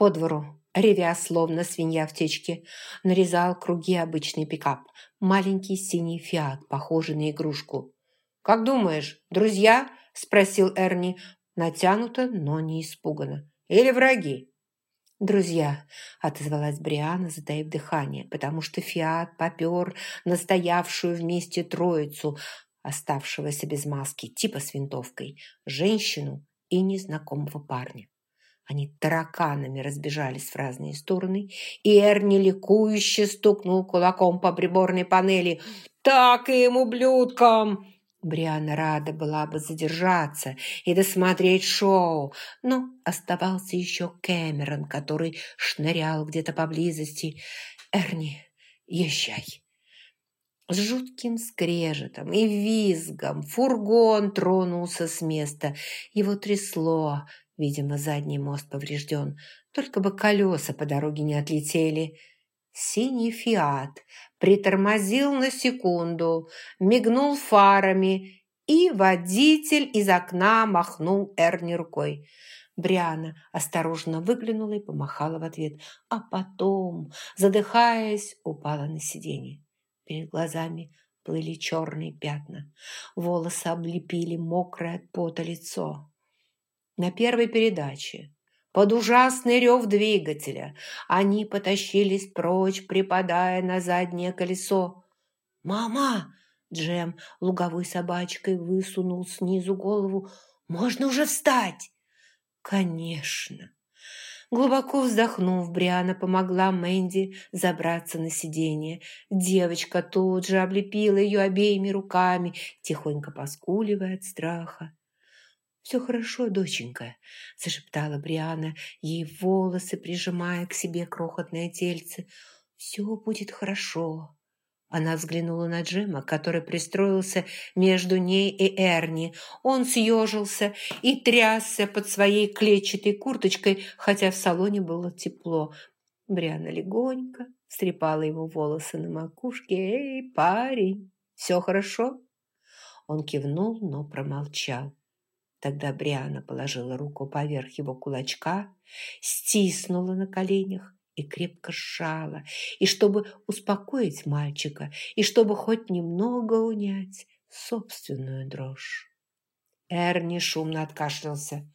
По двору, ревя словно свинья в течке, нарезал круги обычный пикап. Маленький синий фиат, похожий на игрушку. «Как думаешь, друзья?» – спросил Эрни, натянуто, но не испуганно. «Или враги?» «Друзья», – отозвалась Бриана, затаив дыхание, потому что Фиат попер настоявшую вместе троицу, оставшегося без маски, типа с винтовкой, женщину и незнакомого парня. Они тараканами разбежались в разные стороны, и Эрни ликующе стукнул кулаком по приборной панели. «Так им, ублюдкам!» Бриана рада была бы задержаться и досмотреть шоу, но оставался еще Кэмерон, который шнырял где-то поблизости. «Эрни, езжай!» С жутким скрежетом и визгом фургон тронулся с места. Его трясло, видимо, задний мост поврежден, только бы колеса по дороге не отлетели. Синий «Фиат» притормозил на секунду, мигнул фарами, и водитель из окна махнул Эрни рукой. Бриана осторожно выглянула и помахала в ответ, а потом, задыхаясь, упала на сиденье. Перед глазами плыли черные пятна. Волосы облепили мокрое от пота лицо. На первой передаче под ужасный рев двигателя они потащились прочь, припадая на заднее колесо. «Мама!» – Джем луговой собачкой высунул снизу голову. «Можно уже встать?» «Конечно!» Глубоко вздохнув, Бриана помогла Мэнди забраться на сиденье. Девочка тут же облепила ее обеими руками, тихонько поскуливая от страха. «Все хорошо, доченька», – зашептала Бриана, ей волосы прижимая к себе крохотное тельце. «Все будет хорошо». Она взглянула на Джима, который пристроился между ней и Эрни. Он съежился и трясся под своей клетчатой курточкой, хотя в салоне было тепло. Бриана легонько стрепала его волосы на макушке. «Эй, парень, все хорошо?» Он кивнул, но промолчал. Тогда Бриана положила руку поверх его кулачка, стиснула на коленях и крепко сжала, и чтобы успокоить мальчика, и чтобы хоть немного унять собственную дрожь. Эрни шумно откашлялся.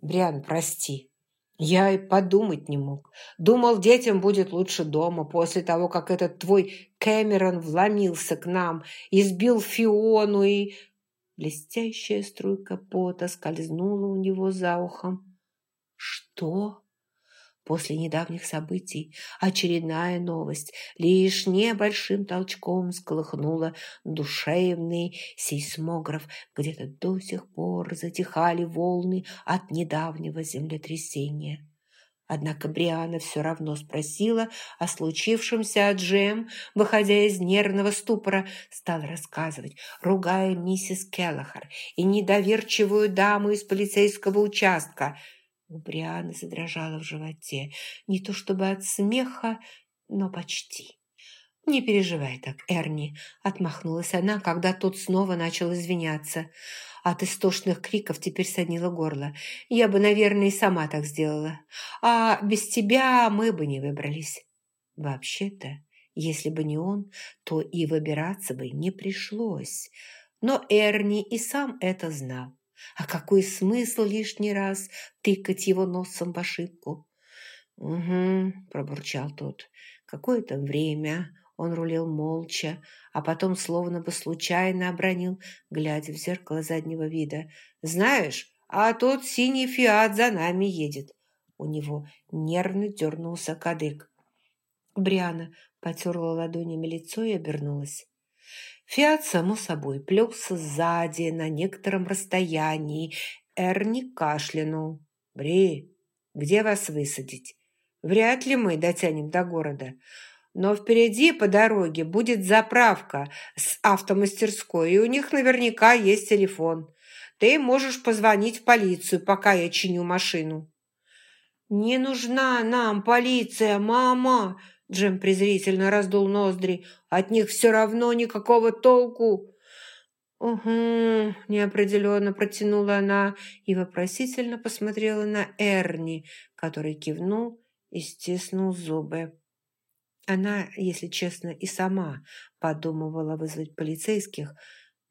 «Бриан, прости, я и подумать не мог. Думал, детям будет лучше дома после того, как этот твой Кэмерон вломился к нам, избил Фиону и...» Блестящая струйка пота скользнула у него за ухом. «Что?» После недавних событий очередная новость лишь небольшим толчком сколыхнула душевный сейсмограф. Где-то до сих пор затихали волны от недавнего землетрясения. Однако Бриана все равно спросила о случившемся, а Джем, выходя из нервного ступора, стал рассказывать, ругая миссис Келлахар и недоверчивую даму из полицейского участка. У Брианы задрожало в животе, не то чтобы от смеха, но почти. «Не переживай так, Эрни», – отмахнулась она, когда тот снова начал извиняться. От истошных криков теперь соднило горло. «Я бы, наверное, и сама так сделала. А без тебя мы бы не выбрались». Вообще-то, если бы не он, то и выбираться бы не пришлось. Но Эрни и сам это знал. А какой смысл лишний раз тыкать его носом в ошибку? «Угу», – пробурчал тот. Какое-то время он рулил молча, а потом словно бы случайно обронил, глядя в зеркало заднего вида. «Знаешь, а тот синий фиат за нами едет». У него нервно дернулся кадык. Бриана потерла ладонями лицо и обернулась. Фиат, само собой, плелся сзади на некотором расстоянии. Эрни кашлянул. «Бри, где вас высадить? Вряд ли мы дотянем до города. Но впереди по дороге будет заправка с автомастерской, и у них наверняка есть телефон. Ты можешь позвонить в полицию, пока я чиню машину». «Не нужна нам полиция, мама!» Джем презрительно раздул ноздри. «От них все равно никакого толку!» «Угу», – неопределенно протянула она и вопросительно посмотрела на Эрни, который кивнул и стиснул зубы. Она, если честно, и сама подумывала вызвать полицейских,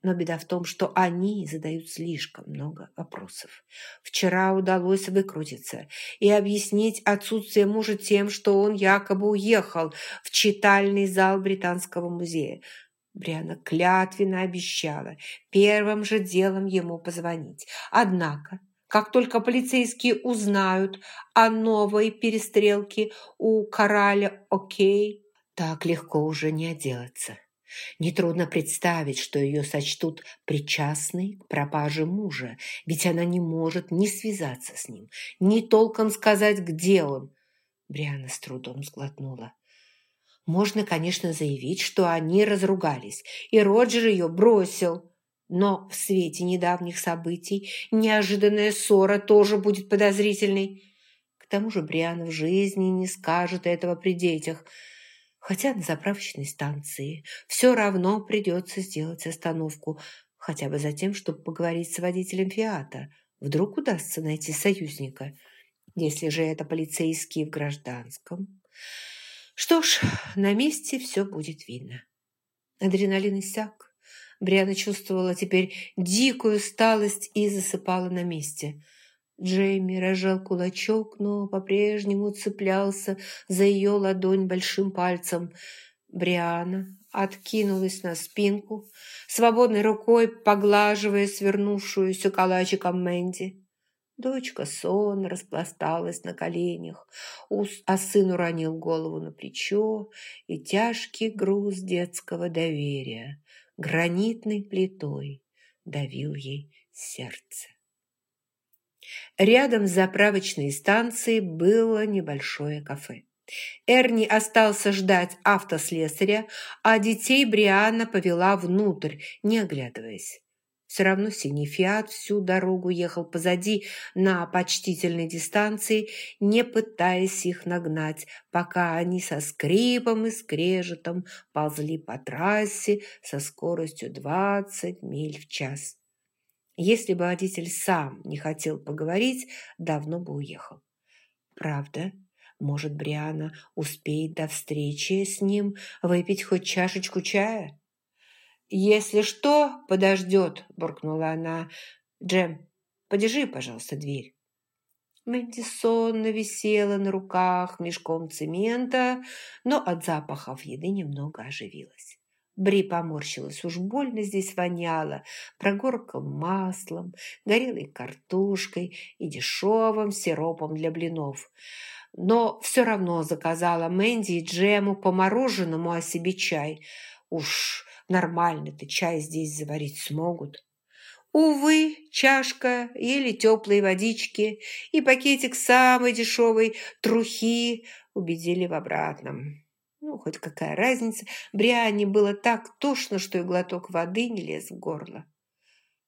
но беда в том, что они задают слишком много вопросов. Вчера удалось выкрутиться и объяснить отсутствие мужа тем, что он якобы уехал в читальный зал Британского музея – Бриана клятвенно обещала первым же делом ему позвонить. Однако, как только полицейские узнают о новой перестрелке у короля Окей, так легко уже не отделаться. Нетрудно представить, что ее сочтут причастной к пропаже мужа, ведь она не может ни связаться с ним, ни толком сказать, где он. Бриана с трудом сглотнула. Можно, конечно, заявить, что они разругались, и Роджер ее бросил. Но в свете недавних событий неожиданная ссора тоже будет подозрительной. К тому же Бриан в жизни не скажет этого при детях. Хотя на заправочной станции все равно придется сделать остановку, хотя бы за тем, чтобы поговорить с водителем «Фиата». Вдруг удастся найти союзника. Если же это полицейские в гражданском... Что ж, на месте все будет видно. Адреналин иссяк. Бриана чувствовала теперь дикую усталость и засыпала на месте. Джейми разжал кулачок, но по-прежнему цеплялся за ее ладонь большим пальцем. Бриана откинулась на спинку, свободной рукой поглаживая свернувшуюся калачиком Мэнди. Дочка сон распласталась на коленях, а сын уронил голову на плечо, и тяжкий груз детского доверия гранитной плитой давил ей сердце. Рядом с заправочной станцией было небольшое кафе. Эрни остался ждать автослесаря, а детей Бриана повела внутрь, не оглядываясь. Все равно синий «Фиат» всю дорогу ехал позади на почтительной дистанции, не пытаясь их нагнать, пока они со скрипом и скрежетом ползли по трассе со скоростью 20 миль в час. Если бы водитель сам не хотел поговорить, давно бы уехал. Правда, может, Бриана успеет до встречи с ним выпить хоть чашечку чая? «Если что, подождет», – буркнула она. «Джем, подержи, пожалуйста, дверь». Мэнди сонно висела на руках мешком цемента, но от запахов еды немного оживилась. Бри поморщилась, уж больно здесь воняло, прогорком маслом, горелой картошкой и дешевым сиропом для блинов. Но все равно заказала Мэнди и Джему по мороженому, а себе чай. Уж Нормально-то чай здесь заварить смогут. Увы, чашка или теплой водички и пакетик самой дешевой трухи убедили в обратном. Ну, хоть какая разница, Бриане было так тошно, что и глоток воды не лез в горло.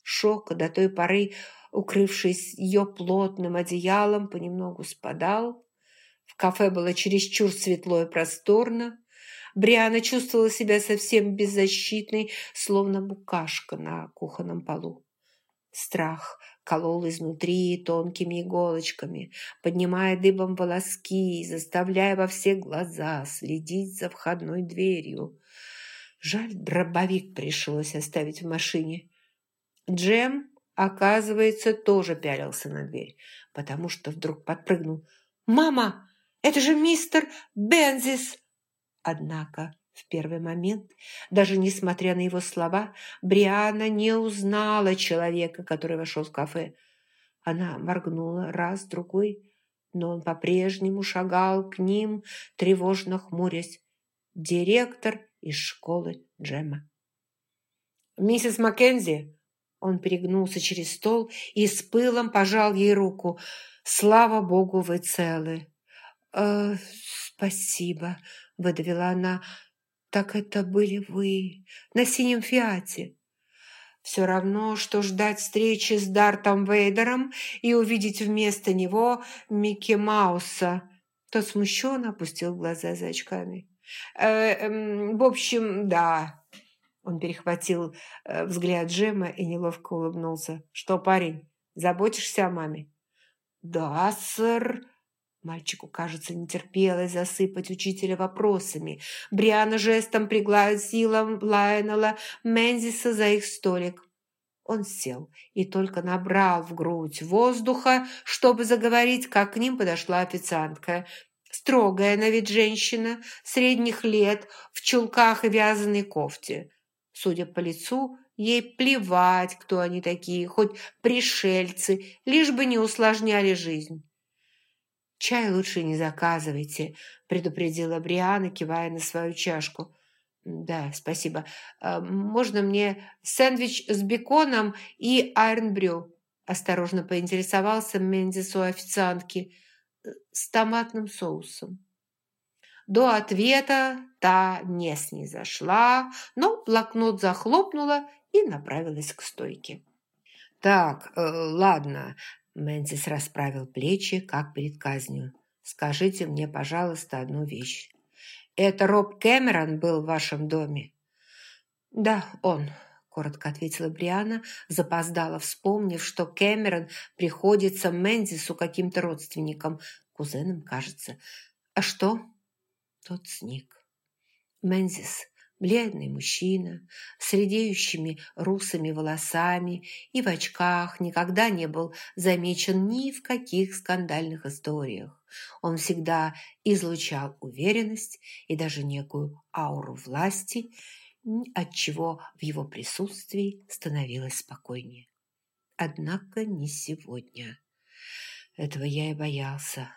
Шок до той поры, укрывшись ее плотным одеялом, понемногу спадал. В кафе было чересчур светло и просторно. Бриана чувствовала себя совсем беззащитной, словно букашка на кухонном полу. Страх колол изнутри тонкими иголочками, поднимая дыбом волоски и заставляя во все глаза следить за входной дверью. Жаль, дробовик пришлось оставить в машине. Джем, оказывается, тоже пялился на дверь, потому что вдруг подпрыгнул. «Мама, это же мистер Бензис!» Однако в первый момент, даже несмотря на его слова, Бриана не узнала человека, который вошел в кафе. Она моргнула раз, другой, но он по-прежнему шагал к ним, тревожно хмурясь. Директор из школы Джема. «Миссис Маккензи!» Он перегнулся через стол и с пылом пожал ей руку. «Слава богу, вы целы!» «Э, «Спасибо», выдавила она. «Так это были вы на синем фиате». Все равно, что ждать встречи с Дартом Вейдером и увидеть вместо него Микки Мауса. Тот смущенно опустил глаза за очками. «Э, э, «В общем, да». Он перехватил э, взгляд Джема и неловко улыбнулся. «Что, парень, заботишься о маме?» «Да, сэр». Мальчику, кажется, не терпелось засыпать учителя вопросами. Бриана жестом пригласила Лайонела Мензиса за их столик. Он сел и только набрал в грудь воздуха, чтобы заговорить, как к ним подошла официантка. Строгая на вид женщина, средних лет, в чулках и вязаной кофте. Судя по лицу, ей плевать, кто они такие, хоть пришельцы, лишь бы не усложняли жизнь. «Чай лучше не заказывайте», – предупредила Бриана, кивая на свою чашку. «Да, спасибо. А, можно мне сэндвич с беконом и айрнбрю?» Осторожно поинтересовался Мендис у официантки. «С томатным соусом». До ответа та не снизошла, но блокнот захлопнула и направилась к стойке. «Так, э, ладно», – Мэнсис расправил плечи, как перед казнью. «Скажите мне, пожалуйста, одну вещь. Это Роб Кэмерон был в вашем доме?» «Да, он», – коротко ответила Бриана, запоздала, вспомнив, что Кэмерон приходится Мэнсису каким-то родственником, кузеном, кажется. «А что?» Тот сник. Мензис, бледный мужчина, с редеющими русыми волосами и в очках, никогда не был замечен ни в каких скандальных историях. Он всегда излучал уверенность и даже некую ауру власти, отчего в его присутствии становилось спокойнее. Однако не сегодня. Этого я и боялся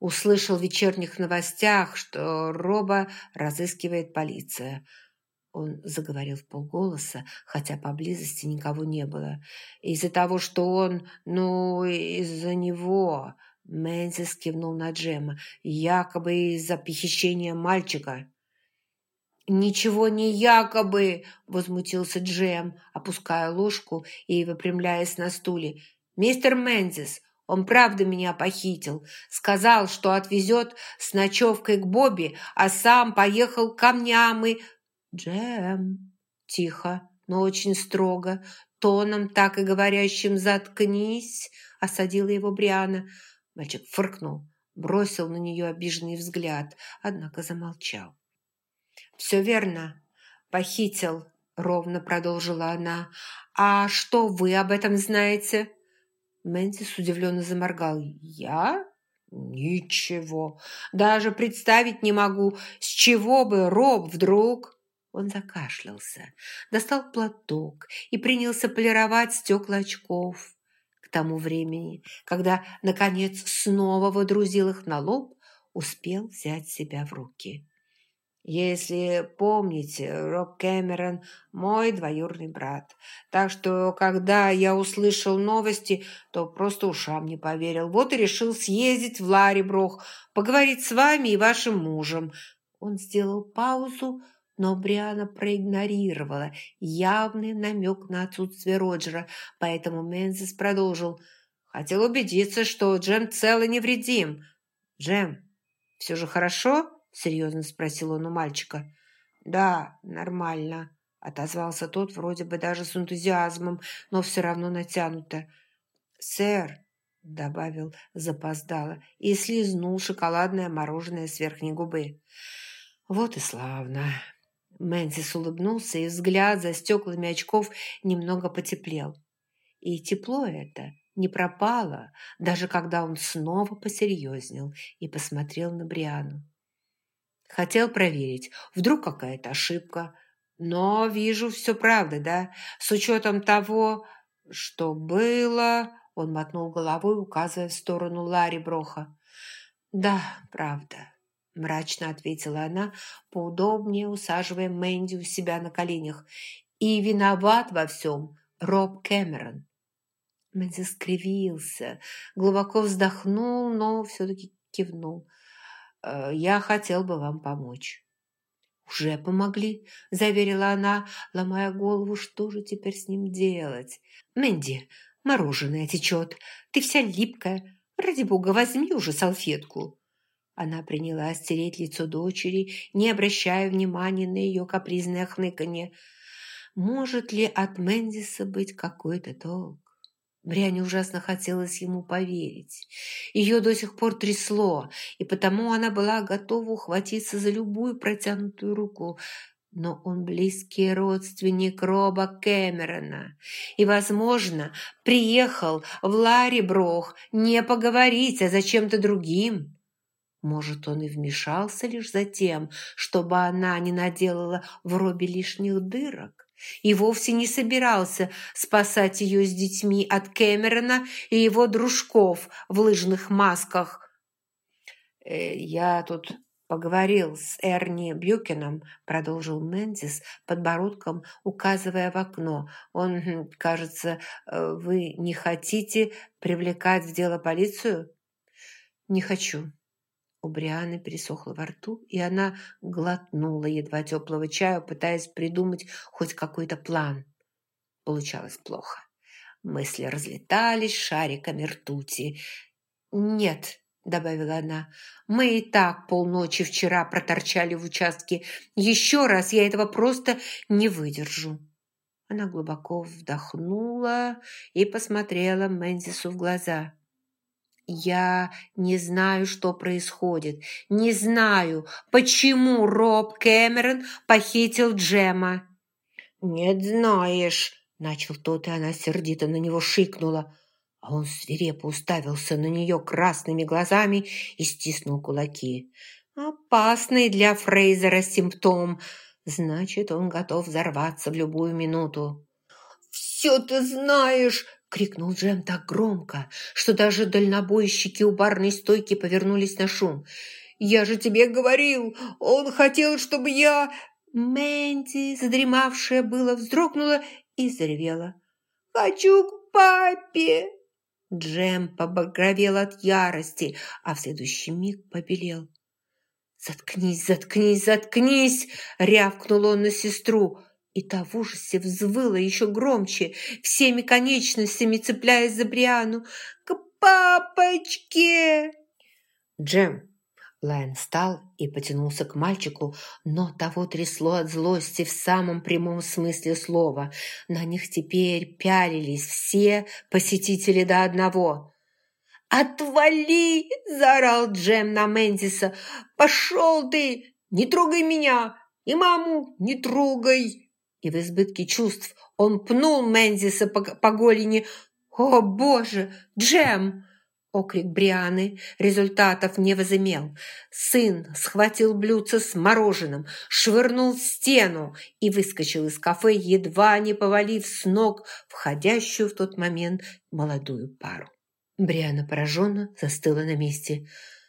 услышал в вечерних новостях, что Роба разыскивает полиция. Он заговорил в полголоса, хотя поблизости никого не было. Из-за того, что он, ну, из-за него... Мэнсис кивнул на Джема. Якобы из-за похищения мальчика. «Ничего не якобы!» – возмутился Джем, опуская ложку и выпрямляясь на стуле. «Мистер Мэнсис, он правда меня похитил. Сказал, что отвезет с ночевкой к Бобби, а сам поехал к камням и... Джем, тихо, но очень строго, тоном так и говорящим «заткнись», осадила его Бриана. Мальчик фыркнул, бросил на нее обиженный взгляд, однако замолчал. «Все верно, похитил», — ровно продолжила она. «А что вы об этом знаете?» Мэнсис удивленно заморгал. «Я? Ничего. Даже представить не могу, с чего бы Роб вдруг...» Он закашлялся, достал платок и принялся полировать стекла очков. К тому времени, когда, наконец, снова водрузил их на лоб, успел взять себя в руки. Если помните, Роб Кэмерон – мой двоюродный брат. Так что, когда я услышал новости, то просто ушам не поверил. Вот и решил съездить в Лариброх, поговорить с вами и вашим мужем. Он сделал паузу, но Бриана проигнорировала явный намек на отсутствие Роджера, поэтому Мензис продолжил. Хотел убедиться, что Джем цел и невредим. «Джем, все же хорошо?» – серьезно спросил он у мальчика. «Да, нормально», – отозвался тот вроде бы даже с энтузиазмом, но все равно натянуто. «Сэр», – добавил запоздало и слизнул шоколадное мороженое с верхней губы. «Вот и славно». Мэнсис улыбнулся, и взгляд за стеклами очков немного потеплел. И тепло это не пропало, даже когда он снова посерьезнел и посмотрел на Бриану. Хотел проверить, вдруг какая-то ошибка. Но вижу, все правда, да? С учетом того, что было... Он мотнул головой, указывая в сторону Ларри Броха. «Да, правда», – мрачно ответила она, поудобнее усаживая Мэнди у себя на коленях. «И виноват во всем Роб Кэмерон». Мэнди скривился, глубоко вздохнул, но все-таки кивнул – Э, я хотел бы вам помочь». «Уже помогли», – заверила она, ломая голову, что же теперь с ним делать. «Мэнди, мороженое течет, ты вся липкая. Ради бога, возьми уже салфетку». Она принялась стереть лицо дочери, не обращая внимания на ее капризное хныканье. Может ли от Мэндиса быть какой-то толк? Бриане ужасно хотелось ему поверить. Ее до сих пор трясло, и потому она была готова ухватиться за любую протянутую руку. Но он близкий родственник Роба Кэмерона и, возможно, приехал в Ларри Брох не поговорить, а за чем-то другим. Может, он и вмешался лишь за тем, чтобы она не наделала в Робе лишних дырок? и вовсе не собирался спасать ее с детьми от Кэмерона и его дружков в лыжных масках. «Э, «Я тут поговорил с Эрни Бьюкином», – продолжил Мэнзис подбородком, указывая в окно. «Он, хм, кажется, э, вы не хотите привлекать в дело полицию?» «Не хочу», у Брианы пересохло во рту, и она глотнула едва теплого чая, пытаясь придумать хоть какой-то план. Получалось плохо. Мысли разлетались шариками ртути. «Нет», — добавила она, — «мы и так полночи вчера проторчали в участке. Еще раз я этого просто не выдержу». Она глубоко вдохнула и посмотрела Мэнзису в глаза. Я не знаю, что происходит. Не знаю, почему Роб Кэмерон похитил Джема. «Нет, знаешь», – начал тот, и она сердито на него шикнула. А он свирепо уставился на нее красными глазами и стиснул кулаки. «Опасный для Фрейзера симптом. Значит, он готов взорваться в любую минуту». «Все ты знаешь!» Крикнул Джем так громко, что даже дальнобойщики у барной стойки повернулись на шум. «Я же тебе говорил! Он хотел, чтобы я...» Мэнди, задремавшая было, вздрогнула и заревела. «Хочу к папе!» Джем побагровел от ярости, а в следующий миг побелел. «Заткнись, заткнись, заткнись!» – рявкнул он на сестру – и та в ужасе взвыла еще громче, всеми конечностями цепляясь за Бриану. «К папочке!» «Джем!» Лайн встал и потянулся к мальчику, но того трясло от злости в самом прямом смысле слова. На них теперь пялились все посетители до одного. «Отвали!» – заорал Джем на Мэнзиса. «Пошел ты! Не трогай меня! И маму не трогай!» И в избытке чувств он пнул Мензиса по, по голени. «О, боже! Джем!» Окрик Брианы результатов не возымел. Сын схватил блюдце с мороженым, швырнул в стену и выскочил из кафе, едва не повалив с ног входящую в тот момент молодую пару. Бриана пораженно застыла на месте.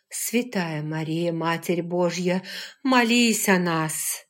«Святая Мария, Матерь Божья, молись о нас!»